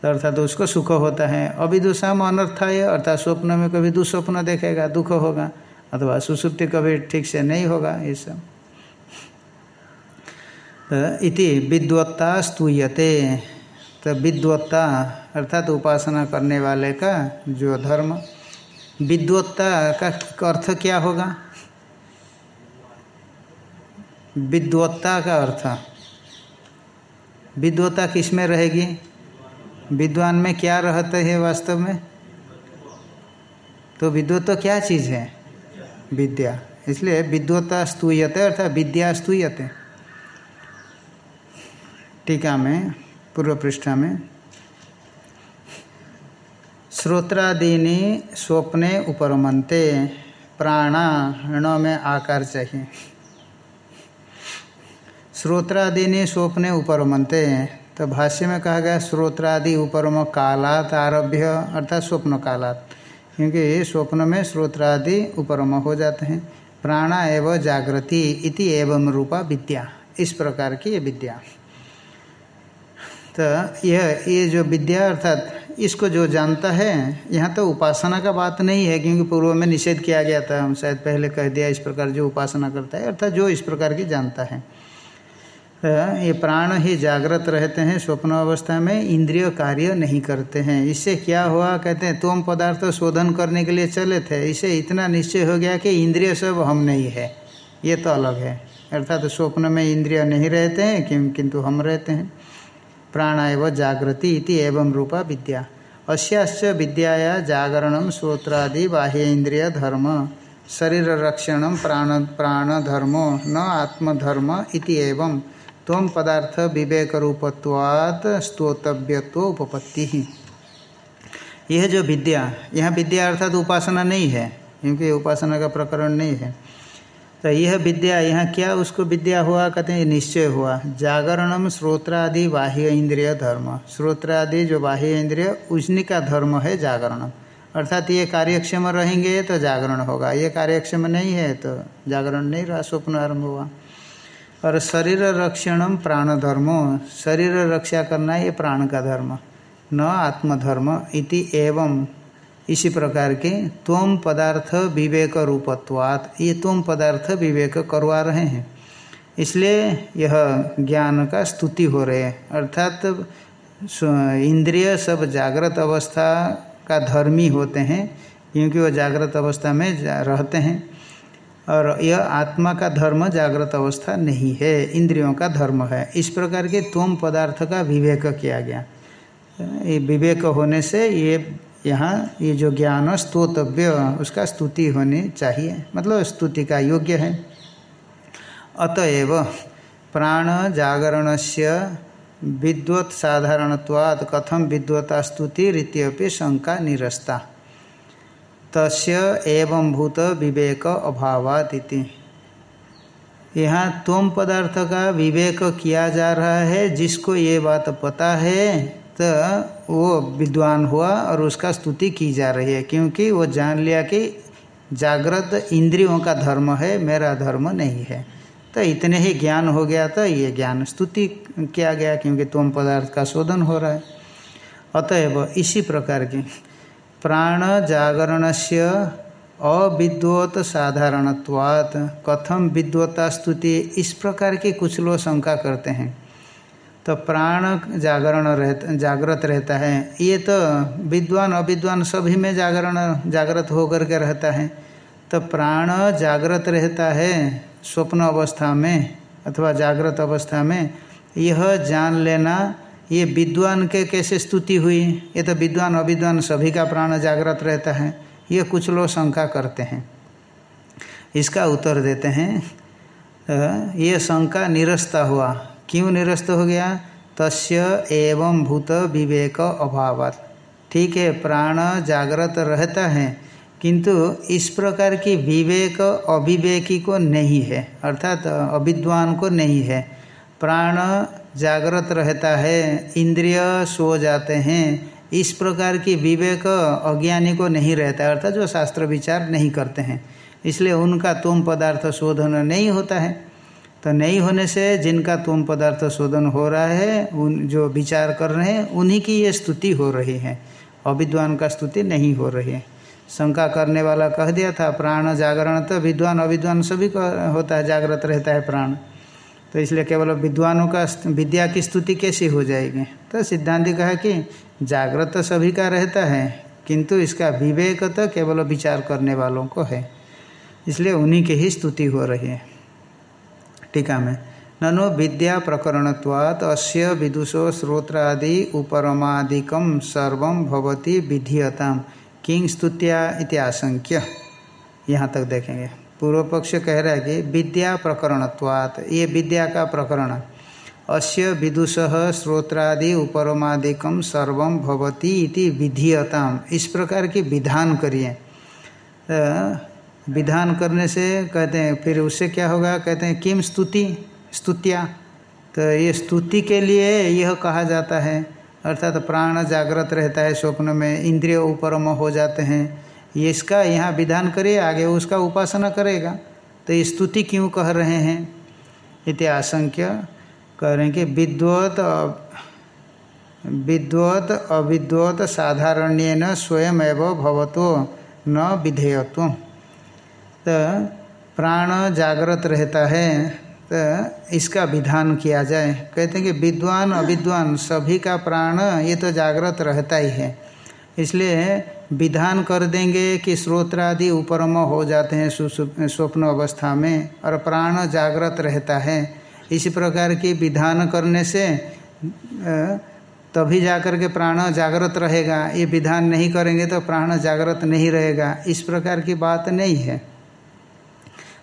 अर्थात उसको उसको सुख होता है। अभिदुषाम अनर्थ है, अर्थात स्वप्न में कभी दुस्वप्न देखेगा, दुख होगा, अथवा सुसुप्ति कभी ठीक से नहीं होगा, ये सब। तो इति विद्वत्ता स्तूयते। तो विद्वत्ता, अर्थात उपासना करने वाले का जो धर्म, विद्वत्ता का अर्थ क्या होगा? विद्वत्ता का अर्थ। विद्वत्ता किसमें रहेगी? विद्वान में क्या रहते है वास्तव में? तो विद्वत्ता क्या चीज़ है? विद्या। इसलिए विद्वत्ता स्तूयते अर्थात विद्या स्तूयते। टीका में, पूर्व पृष्ठा में, श्रोत्रादीनी स्वप्ने उपरमंते प्राणा ण में आकार चाहिए। श्रोत्रादीनी स्वप्ने उपरमंते तो भाष्य में कहा गया श्रोत्रादि उपरम कालात आरभ्य, अर्थात स्वप्न कालात। क्योंकि स्वप्न में श्रोत्रादि उपरम हो जाते हैं। प्राणा एवं जागृति इति एवं रूपा विद्या। इस प्रकार की ये विद्या। तो यह, ये जो विद्या अर्थात इसको जो जानता है, यहाँ तो उपासना का बात नहीं है, क्योंकि पूर्व में निषेध किया गया था। हम शायद पहले कह दिया इस प्रकार जो उपासना करता है, अर्थात जो इस प्रकार की जानता है। ये प्राण ही जागृत रहते हैं स्वप्न अवस्था में, इंद्रिय कार्य नहीं करते हैं। इससे क्या हुआ? कहते हैं, तुम पदार्थ शोधन करने के लिए चले थे, इसे इतना निश्चय हो गया कि इंद्रिय सब हम नहीं है। ये तो अलग है। अर्थात तो स्वप्न में इंद्रिय नहीं रहते हैं किंतु हम रहते हैं। प्राण एवं जागृति इति एवं रूपा विद्या। अश्याश्च विद्याया जागरण श्रोत्रादि बाह्य इंद्रिय धर्म। शरीर रक्षण प्राण प्राण धर्मो न आत्मधर्म इति एवं। तम पदार्थ विवेक रूपत्वात् स्तोतव्यत्व उपपत्ति। ही यह जो विद्या, यहाँ विद्या अर्थात उपासना नहीं है, क्योंकि उपासना का प्रकरण नहीं है। तो यह विद्या, यहाँ क्या उसको विद्या हुआ, कहते हैं, निश्चय हुआ। जागरणम श्रोत्रादि बाह्य इंद्रिय धर्म। श्रोत्रादि जो बाह्य इंद्रिय उसी का धर्म है जागरण अर्थात ये कार्यक्षम रहेंगे तो जागरण होगा। ये कार्यक्षम नहीं है तो जागरण नहीं रहा, स्वप्न आरंभ हुआ। और शरीर रक्षणम प्राण धर्मो शरीर रक्षा करना ये प्राण का धर्म। न आत्मधर्म इति एवं। इसी प्रकार के त्वम पदार्थ विवेक रूपत्वात्। ये त्वम पदार्थ विवेक करवा रहे हैं। इसलिए यह ज्ञान का स्तुति हो रहे है। अर्थात इंद्रिय सब जागृत अवस्था का धर्मी होते हैं, क्योंकि वह जागृत अवस्था में रहते हैं। और यह आत्मा का धर्म जागृत अवस्था नहीं है, इंद्रियों का धर्म है। इस प्रकार के तोम पदार्थ का विवेक किया गया। ये विवेक होने से ये यहाँ ये जो ज्ञान, स्तोतव्य, उसका स्तुति होनी चाहिए। मतलब स्तुति का योग्य है। अतएव प्राण जागरण से विद्वत साधारणत्वाद कथम विद्वता स्तुति रीत्यपि शंका निरस्ता। तस्य एवं भूत विवेक अभावात यहाँ तुम पदार्थ का विवेक किया जा रहा है, जिसको ये बात पता है तो वो विद्वान हुआ और उसका स्तुति की जा रही है, क्योंकि वो जान लिया कि जागृत इंद्रियों का धर्म है, मेरा धर्म नहीं है। तो इतने ही ज्ञान हो गया तो ये ज्ञान स्तुति किया गया, क्योंकि तुम पदार्थ का शोधन हो रहा है। अतएव इसी प्रकार की प्राण जागरण से अविद्वत साधारणत्वात् कथम विद्वता स्तुति इस प्रकार की कुछ लोग शंका करते हैं। तो प्राण जागरण रहता, जागृत रहता है। ये तो विद्वान, अविद्वान सभी में जागरण, जागृत होकर के रहता है। तो प्राण जागृत रहता है स्वप्न अवस्था में अथवा जागृत अवस्था में। यह जान लेना ये विद्वान के कैसे स्तुति हुई? ये तो विद्वान, अविद्वान सभी का प्राण जागृत रहता है। ये कुछ लोग शंका करते हैं। इसका उत्तर देते हैं तो ये शंका निरस्त हुआ। क्यों निरस्त हो गया? तस्य एवं भूत विवेक अभाव ठीक है, प्राण जागृत रहता है, किंतु इस प्रकार की विवेक अविवेकी को नहीं है। अर्थात अविद्वान को नहीं है। प्राण जागृत रहता है, इंद्रिय सो जाते हैं। इस प्रकार की विवेक अज्ञानी को नहीं रहता है, अर्थात जो शास्त्र विचार नहीं करते हैं। इसलिए उनका तुम पदार्थ शोधन नहीं होता है। तो नहीं होने से जिनका तुम पदार्थ शोधन हो रहा है, उन जो विचार कर रहे हैं, उन्हीं की ये स्तुति हो रही है। अविद्वान का स्तुति नहीं हो रही है। शंका करने वाला कह दिया था, प्राण जागरण तो विद्वान, अविद्वान सभी का होता है, जागृत रहता है प्राण। तो इसलिए केवल विद्वानों का विद्या की स्तुति कैसी हो जाएगी? तो सिद्धांत कहा कि जागृत तो सभी का रहता है, किंतु इसका विवेक तो केवल विचार करने वालों को है। इसलिए उन्हीं की ही स्तुति हो रही है। टीका में, ननु विद्या प्रकरणत्वात् अस्य विदुषो श्रोत्रादि उपरमादिकम सर्व भवती विधीयता किंग स्तुत्या इति आशंक्य। यहाँ तक देखेंगे। पूर्व पक्ष कह रहा है कि विद्या प्रकरणत्वात्, ये विद्या का प्रकरण। अस्य विदुष श्रोत्रादि उपरमादिकम सर्व भवती विधीयताम। इस प्रकार की विधान करिए। विधान करने से कहते हैं, फिर उससे क्या होगा? कहते हैं, किम स्तुति? स्तुतिया। तो ये स्तुति के लिए यह कहा जाता है। अर्थात तो प्राण जागृत रहता है स्वप्न में, इंद्रिय उपरम हो जाते हैं। ये इसका यहाँ विधान करे, आगे उसका उपासना करेगा। तो स्तुति क्यों कह रहे हैं? इति आशंक्य कह रहे हैं कि विद्वत विद्वत अविद्वत साधारण्य न स्वयं एवं भवतो न विधेयत्व। तो प्राण जागृत रहता है तो इसका विधान किया जाए। कहते हैं कि विद्वान, अविद्वान सभी का प्राण, ये तो जागृत रहता ही है। इसलिए विधान कर देंगे कि स्रोत्रादि उपरम हो जाते हैं स्वप्न अवस्था में और प्राण जागृत रहता है। इसी प्रकार की विधान करने से तभी जाकर के प्राण जागृत रहेगा। ये विधान नहीं करेंगे तो प्राण जागृत नहीं रहेगा। इस प्रकार की बात नहीं है।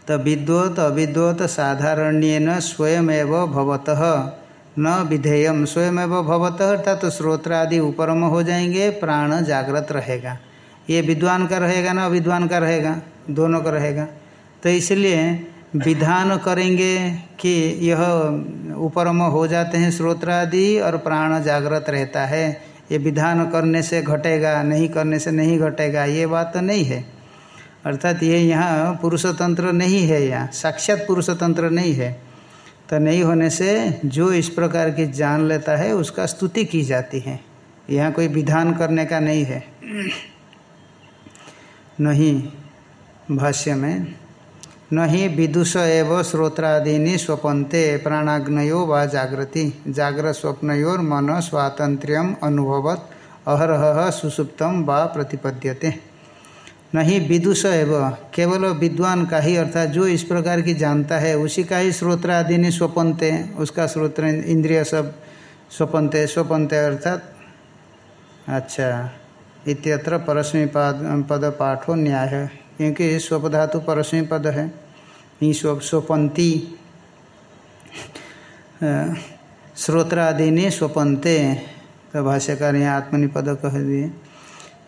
तो विद्वत अविद्वत साधारण्यन स्वयमेव भवत। न विधेयम स्वयं भवत, अर्थात तो श्रोत्र आदि उपरम हो जाएँगे, प्राण जागृत रहेगा। ये विद्वान का रहेगा ना अविद्वान का रहेगा? दोनों का रहेगा। तो इसलिए विधान करेंगे कि यह उपरम हो जाते हैं श्रोत्र आदि और प्राण जागृत रहता है। ये विधान करने से घटेगा, नहीं करने से नहीं घटेगा, ये बात तो नहीं है। अर्थात ये यहाँ पुरुषतंत्र नहीं है, यहाँ साक्षात पुरुषतंत्र नहीं है। तो नहीं होने से जो इस प्रकार की जान लेता है, उसका स्तुति की जाती है। यहाँ कोई विधान करने का नहीं है। नहीं, भाष्य में, नहीं विदुष एव श्रोत्रादीनि स्वपन्ते प्राणाग्नयो व जागृति जागृत स्वप्नयोर मन स्वातंत्र्यम अनुभवत, अहरह सुसुप्तम व प्रतिपद्यते। नहीं विदुष एवं, केवल विद्वान का ही, अर्थात जो इस प्रकार की जानता है, उसी का ही स्रोत्रादि ने स्वपनते उसका स्रोत्र इंद्रिय सब स्वपनते स्वपनते अर्थात। अच्छा इत्यत्र परस्मी पद पद पाठो न्याय है क्योंकि स्वपधातु परस्मी पद है स्व, स्वपंती। स्रोत्रादि ने स्वपनते तो भाष्यकार यहाँ आत्मनिपद कह दिए।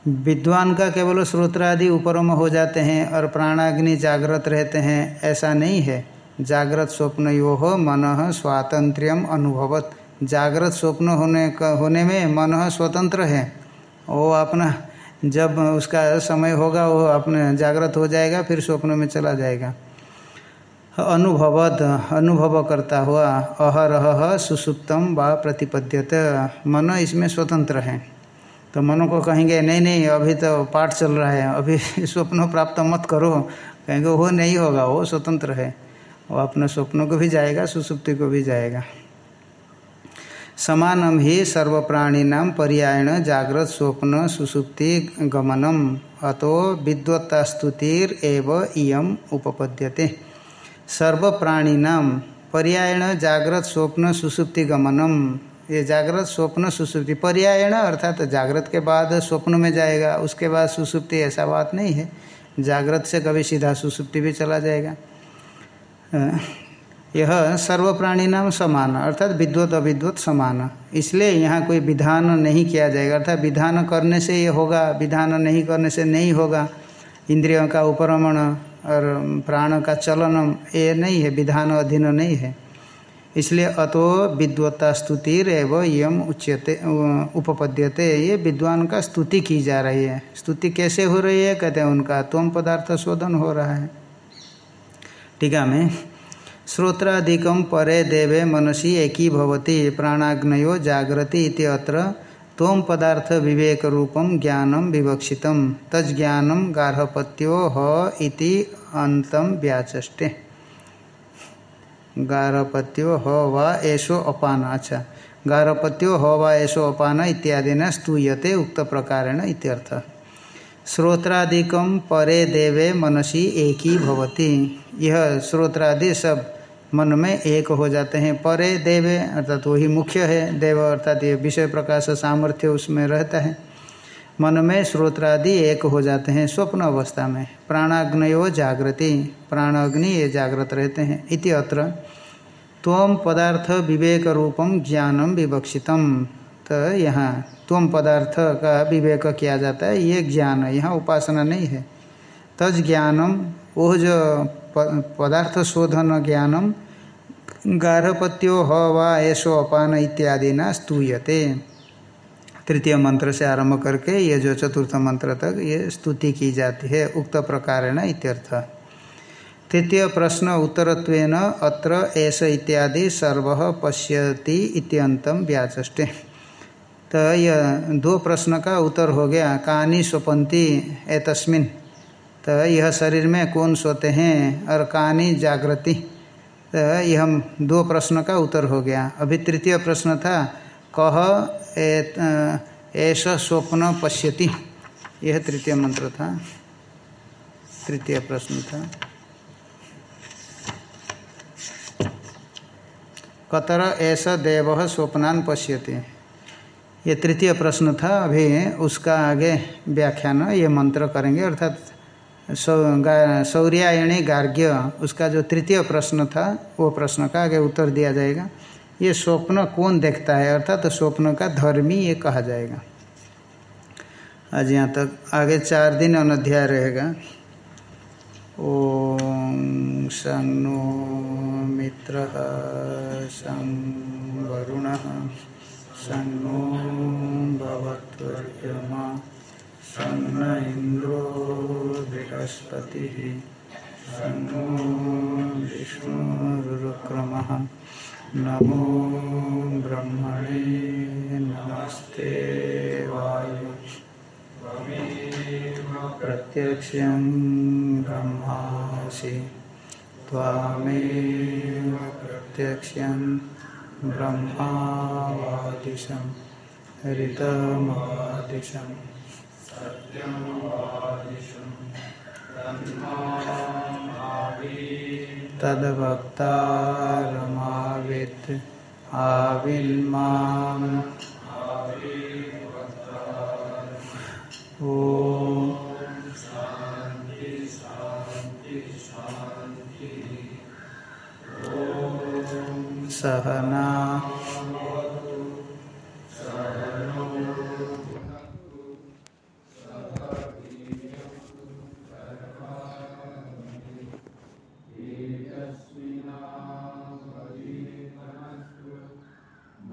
विद्वान का केवल श्रोत्रादि उपरम हो जाते हैं और प्राणाग्नि जागृत रहते हैं, ऐसा नहीं है। जागृत स्वप्न यो हो मन स्वातंत्र्यम अनुभवत। जागृत स्वप्न होने का, होने में मन स्वतंत्र है। वो अपना, जब उसका समय होगा, वो अपने जागृत हो जाएगा, फिर स्वप्न में चला जाएगा। अनुभवत अनुभव करता हुआ, अहरह सुसुप्तम व प्रतिपद्यत। मन इसमें स्वतंत्र है। तो मन को कहेंगे, नहीं नहीं, अभी तो पाठ चल रहा है, अभी स्वप्न प्राप्त मत करो। कहेंगे, वो नहीं होगा, वो स्वतंत्र है, वो अपने स्वप्नों को भी जाएगा, सुसुप्ति को भी जाएगा। समानम ही सर्वप्राणीनाम पर्यायण जागृत स्वप्न सुसुप्ति गमनम, अतो विद्वत्तास्तुतिर एव इयम उपपद्यते। सर्वप्राणीनाम पर्यायण जागृत स्वप्न सुसुप्ति गमनम ये जागृत स्वप्न सुसुप्ति। पर्यायण अर्थात तो जागृत के बाद स्वप्न में जाएगा, उसके बाद सुसुप्ति ऐसा बात नहीं है। जागृत से कभी सीधा सुसुप्ति भी चला जाएगा। यह सर्व प्राणी नाम समान, अर्थात विद्वत अविद्वत समान। इसलिए यहाँ कोई विधान नहीं किया जाएगा, अर्थात विधान करने से ये होगा, विधान नहीं करने से नहीं होगा। इंद्रियों का उपरमण और प्राण का चलन ये नहीं है, विधान अधीन नहीं है। इसलिए अतो विद्वत्ता स्तुतिर एवं यम उच्यते उपपद्यते, ये विद्वान का स्तुति की जा रही है। स्तुति कैसे हो रही है? कहते हैं उनका त्वम पदार्थ शोधन हो रहा है। टीका में श्रोत्रादिकम परे देवे मनसी एकी भवती, प्राणाग्नयो जागृति इति अत्र तोम पदार्थ विवेक रूपम ज्ञानम विवक्षितम तज ज्ञानम गार्हपत्यो ह अंतम व्याचष्टे गार्हपत्यो ह वा एषो अपान अच्छा गारपत्यो ह वा एषो अपान इत्यादि न स्तूयते उक्त प्रकारेण इत्यर्थ। श्रोत्रादिकम परे देवे मनसी एक ही भवती। यह श्रोत्रादि सब मन में एक हो जाते हैं। परे देवे अर्थात वही मुख्य है। देव अर्थात ये विषय प्रकाश सामर्थ्य उसमें रहता है। मन में श्रोत्रादि एक हो जाते हैं स्वप्न अवस्था में। प्राणाग्नयो जागृति, प्राणाग्नि ये जागृत रहते हैं। इति अत्र त्वम पदार्थ विवेक रूपम ज्ञानम विवक्षितम। तो यहाँ त्वम पदार्थ का विवेक किया जाता है, ये ज्ञान, यहाँ उपासना नहीं है। तज ज्ञानम वो जो पदार्थ शोधन ज्ञानम, गार्हपत्यो ह वा ऐसो अपान इत्यादि न स्तूयते। तृतीय मंत्र से आरंभ करके ये जो चतुर्थ मंत्र तक ये स्तुति की जाती है, उक्त प्रकारेण इत्यर्थ। तृतीय प्रश्न, उत्तरत्वेन अत्र ऐस इत्यादि सर्व पश्यति व्याचष्टे तो यह दो प्रश्न का उत्तर हो गया कहानी स्वपंती एतस्मिन? तो यह शरीर में कौन सोते हैं और कहानी जागृति? तो यह दो प्रश्न का उत्तर हो गया। अभी तृतीय प्रश्न था कह ऐसा स्वप्न पश्यति। यह तृतीय मंत्र था। तृतीय प्रश्न था। कतर ऐसा देव स्वप्नान पश्यति। ये तृतीय प्रश्न था। अभी उसका आगे व्याख्यान, ये मंत्र करेंगे। अर्थात सौर्यायणी गार्ग्य, उसका जो तृतीय प्रश्न था, वो प्रश्न का आगे उत्तर दिया जाएगा। ये स्वप्न कौन देखता है? अर्थात तो स्वप्न का धर्मी ये कहा जाएगा। आज यहाँ तक आगे चार दिन अनध्याय रहेगा। ओम सं नो मित्र सं वरुण सन्नो भवत्वर्यमा सन्न इन्द्रो बृहस्पतिः सन्नो विष्णुरुक्रमः नमो ब्रह्मणे नमस्ते वायु। प्रत्यक्षं ब्रह्मासि। त्वामेव प्रत्यक्षं ब्रह्मावादिशं ऋतमादिशं तद्वक्तारमावित् आविन्माम् ॐ। सहना